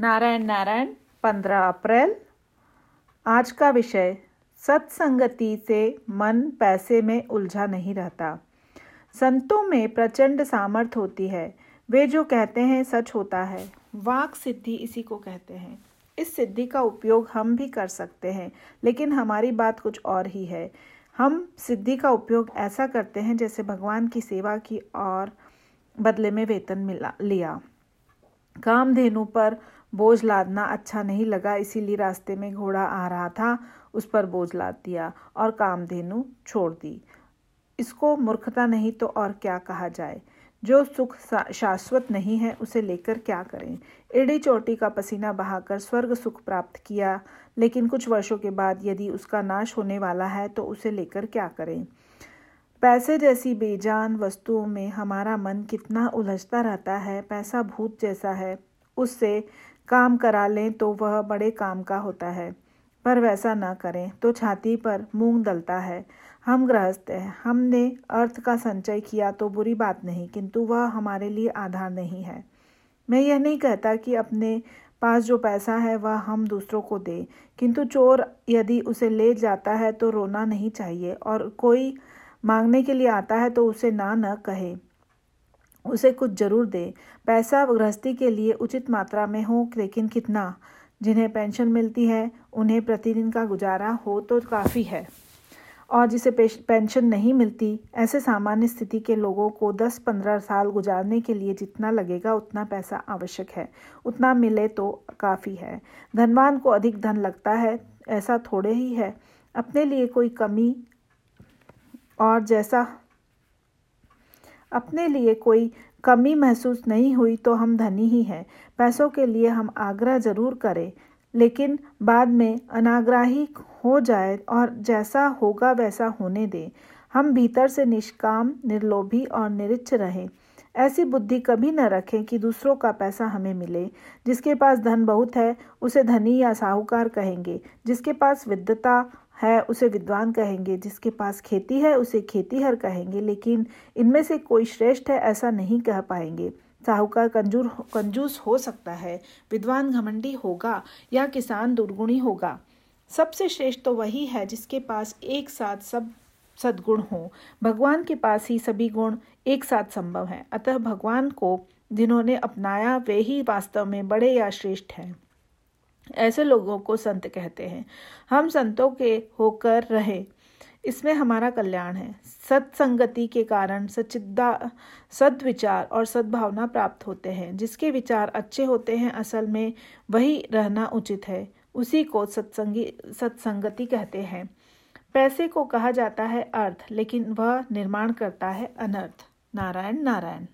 नारायण नारायण, पंद्रह अप्रैल। आज का विषय सत्संगति से मन पैसे में उलझा नहीं रहता। संतों में प्रचंड सामर्थ्य होती है। वे जो कहते हैं, सच होता है। वाक सिद्धि इसी को कहते हैं। इस सिद्धि का उपयोग हम भी कर सकते हैं, लेकिन हमारी बात कुछ और ही है। हम सिद्धि का उपयोग ऐसा करते हैं, जैसे भगवान की सेवा की और बदले में वेतन मिला, लिया। कामधेनु पर बोझ लादना अच्छा नहीं लगा, इसीलिए रास्ते में घोड़ा आ रहा था, उस पर बोझ लाद दिया और कामधेनु छोड़ दी। इसको मूर्खता नहीं तो और क्या कहा जाए? जो सुख शाश्वत नहीं है, उसे लेकर क्या करें? एड़ी चोटी का पसीना बहाकर स्वर्ग सुख प्राप्त किया, लेकिन कुछ वर्षों के बाद यदि उसका नाश होने वाला है तो उसे लेकर क्या करें? पैसे जैसी बेजान वस्तुओं में हमारा मन कितना उलझता रहता है, पैसा भूत जैसा है। उससे काम करा लें तो वह बड़े काम का होता है। पर वैसा न करें तो छाती पर मूंग दलता है। हम गृहस्थ हैं, हमने अर्थ का संचय किया तो बुरी बात नहीं, किंतु वह हमारे लिए आधार नहीं है। मैं यह नहीं कहता कि अपने पास जो पैसा है, वह हम दूसरों को दें, किंतु चोर यदि उसे ले जाता है तो रोना नहीं चाहिए, और कोई मांगने के लिए आता है तो उसे ना न कहे। उसे कुछ ज़रूर दे। पैसा गृहस्थी के लिए उचित मात्रा में हो, लेकिन कितना? जिन्हें पेंशन मिलती है, उन्हें प्रतिदिन का गुजारा हो तो काफ़ी है। और जिसे पेंशन नहीं मिलती, ऐसे सामान्य स्थिति के लोगों को 10-15 साल गुजारने के लिए जितना लगेगा, उतना पैसा आवश्यक है। उतना मिले तो काफ़ी है। धनवान को अधिक धन लगता है, ऐसा थोड़े ही है। अपने लिए कोई कमी और जैसा अपने लिए कोई कमी महसूस नहीं हुई तो हम धनी ही हैं। पैसों के लिए हम आग्रह ज़रूर करें, लेकिन बाद में अनाग्राही हो जाए और जैसा होगा वैसा होने दें। हम भीतर से निष्काम, निर्लोभी और निरिच्छ रहें। ऐसी बुद्धि कभी न रखें कि दूसरों का पैसा हमें मिले। जिसके पास धन बहुत है, उसे धनी या साहूकार कहेंगे। जिसके पास विद्वता है, उसे विद्वान कहेंगे, जिसके पास खेती है, उसे खेतीहर कहेंगे, लेकिन इनमें से कोई श्रेष्ठ है, ऐसा नहीं कह पाएँगे। साहूकार कंजूर कंजूस हो सकता है, विद्वान घमंडी होगा या किसान दुर्गुणी होगा। सबसे श्रेष्ठ तो वही है, जिसके पास एक साथ सब सद्गुण हो। भगवान के पास ही सभी गुण एक साथ संभव हैं। अतः भगवान को, जिन्होंने अपनाया, वे ही वास्तव में बड़े या श्रेष्ठ हैं। ऐसे लोगों को संत कहते हैं। हम संतों के होकर रहे। इसमें हमारा कल्याण है। सत्संगति के कारण सचिदा सद्विचार और सद्भावना प्राप्त होते हैं। जिसके विचार अच्छे होते हैं, असल में वही रहना उचित है। उसी को सत्संगी, सत्संगति कहते हैं। पैसे को कहा जाता है अर्थ, लेकिन वह निर्माण करता है अनर्थ। नारायण नारायण।